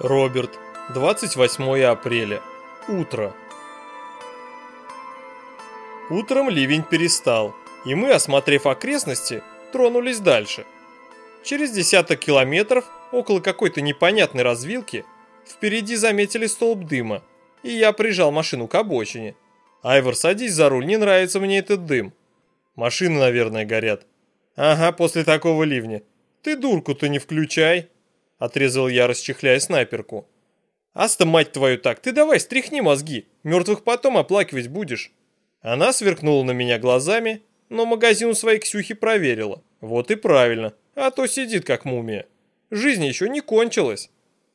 Роберт, 28 апреля. Утро. Утром ливень перестал, и мы, осмотрев окрестности, тронулись дальше. Через десяток километров, около какой-то непонятной развилки, впереди заметили столб дыма, и я прижал машину к обочине. «Айвор, садись за руль, не нравится мне этот дым». «Машины, наверное, горят». «Ага, после такого ливня. Ты дурку-то не включай», — отрезал я, расчехляя снайперку. «Аста, мать твою, так, ты давай стряхни мозги, мертвых потом оплакивать будешь». Она сверкнула на меня глазами, но магазин у своей Ксюхи проверила. Вот и правильно, а то сидит как мумия. Жизнь еще не кончилась.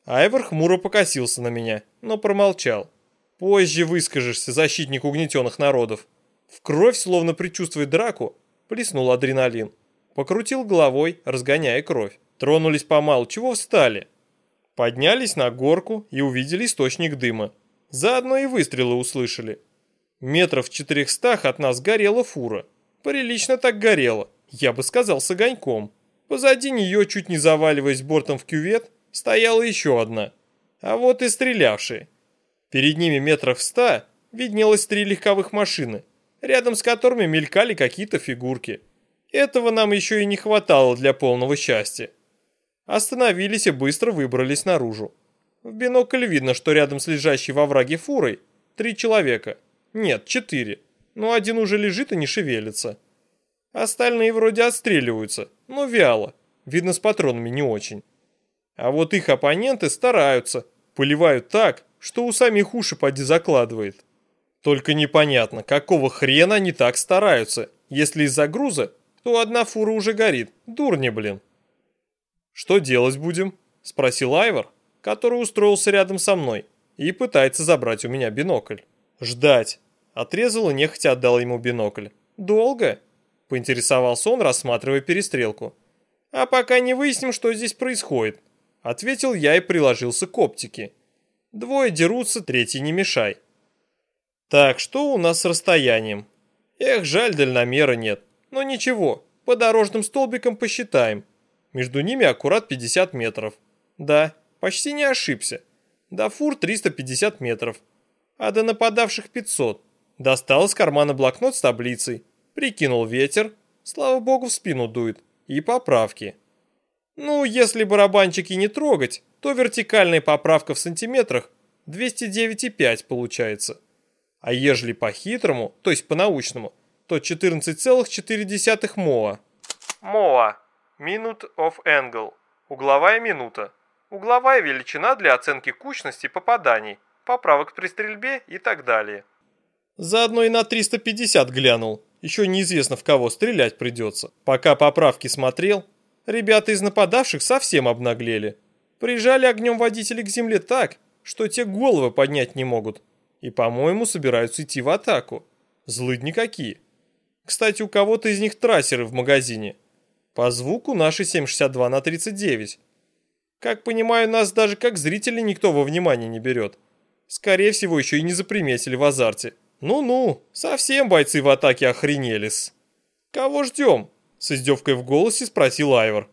Айвор хмуро покосился на меня, но промолчал. Позже выскажешься, защитник угнетенных народов. В кровь, словно предчувствуя драку, плеснул адреналин. Покрутил головой, разгоняя кровь. Тронулись помалу, чего встали? Поднялись на горку и увидели источник дыма. Заодно и выстрелы услышали. Метров в четырехстах от нас горела фура. Прилично так горела, я бы сказал, с огоньком. Позади нее, чуть не заваливаясь бортом в кювет, стояла еще одна. А вот и стрелявшие. Перед ними метров в ста виднелось три легковых машины, рядом с которыми мелькали какие-то фигурки. Этого нам еще и не хватало для полного счастья. Остановились и быстро выбрались наружу. В бинокль видно, что рядом с лежащей во враге фурой три человека. Нет, четыре. Но один уже лежит и не шевелится. Остальные вроде отстреливаются, но вяло. Видно, с патронами не очень. А вот их оппоненты стараются, поливают так, что у самих уши поди закладывает. Только непонятно, какого хрена они так стараются, если из-за груза то одна фура уже горит. Дурни, блин. Что делать будем? Спросил Айвор, который устроился рядом со мной и пытается забрать у меня бинокль. Ждать. Отрезал и нехотя отдал ему бинокль. Долго? Поинтересовался он, рассматривая перестрелку. А пока не выясним, что здесь происходит. Ответил я и приложился к оптике. Двое дерутся, третий не мешай. Так, что у нас с расстоянием? Эх, жаль, дальномера нет. Но ничего, по дорожным столбикам посчитаем. Между ними аккурат 50 метров. Да, почти не ошибся. До фур 350 метров. А до нападавших 500. Достал из кармана блокнот с таблицей. Прикинул ветер. Слава богу, в спину дует. И поправки. Ну, если барабанчики не трогать, то вертикальная поправка в сантиметрах 209,5 получается. А ежели по-хитрому, то есть по-научному, то 14,4 МОА. МОА – Minute of Angle, угловая минута. Угловая величина для оценки кучности попаданий, поправок при стрельбе и так далее. Заодно и на 350 глянул. Еще неизвестно, в кого стрелять придется. Пока поправки смотрел, ребята из нападавших совсем обнаглели. Прижали огнем водителей к земле так, что те головы поднять не могут. И, по-моему, собираются идти в атаку. Злыдни какие. Кстати, у кого-то из них трассеры в магазине. По звуку наши 762 на 39. Как понимаю, нас даже как зрители никто во внимание не берет. Скорее всего, еще и не заприметили в азарте. Ну-ну, совсем бойцы в атаке охренелись. Кого ждем? С издевкой в голосе спросил Айвор.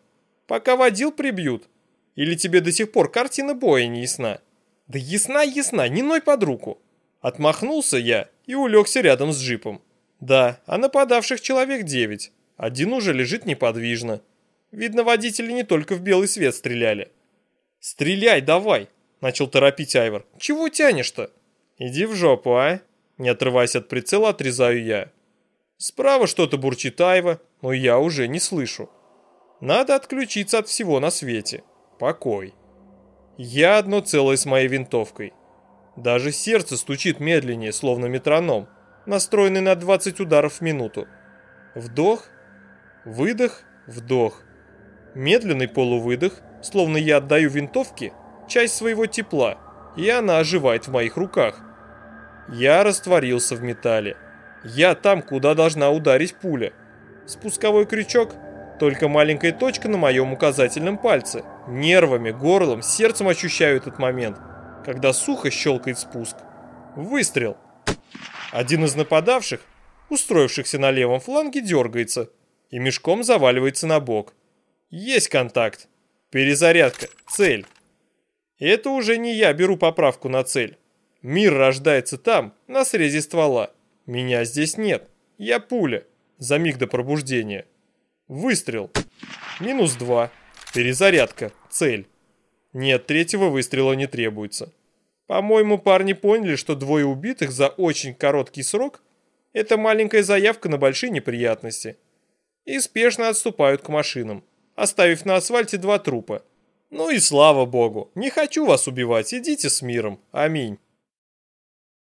Пока водил прибьют? Или тебе до сих пор картина боя не ясна? Да ясна, ясна, не ной под руку. Отмахнулся я и улегся рядом с джипом. Да, а нападавших человек девять. Один уже лежит неподвижно. Видно, водители не только в белый свет стреляли. «Стреляй давай!» – начал торопить Айвор. «Чего тянешь-то?» «Иди в жопу, а?» Не отрываясь от прицела, отрезаю я. Справа что-то бурчит Айва, но я уже не слышу. Надо отключиться от всего на свете. Покой. Я одно целое с моей винтовкой. Даже сердце стучит медленнее, словно метроном настроенный на 20 ударов в минуту. Вдох, выдох, вдох. Медленный полувыдох, словно я отдаю винтовке часть своего тепла, и она оживает в моих руках. Я растворился в металле. Я там, куда должна ударить пуля. Спусковой крючок – только маленькая точка на моем указательном пальце. Нервами, горлом, сердцем ощущаю этот момент, когда сухо щелкает спуск. Выстрел – один из нападавших, устроившихся на левом фланге, дергается и мешком заваливается на бок. Есть контакт. Перезарядка. Цель. Это уже не я беру поправку на цель. Мир рождается там, на срезе ствола. Меня здесь нет. Я пуля. За миг до пробуждения. Выстрел. Минус два. Перезарядка. Цель. Нет, третьего выстрела не требуется. По-моему, парни поняли, что двое убитых за очень короткий срок – это маленькая заявка на большие неприятности. И спешно отступают к машинам, оставив на асфальте два трупа. Ну и слава богу, не хочу вас убивать, идите с миром. Аминь.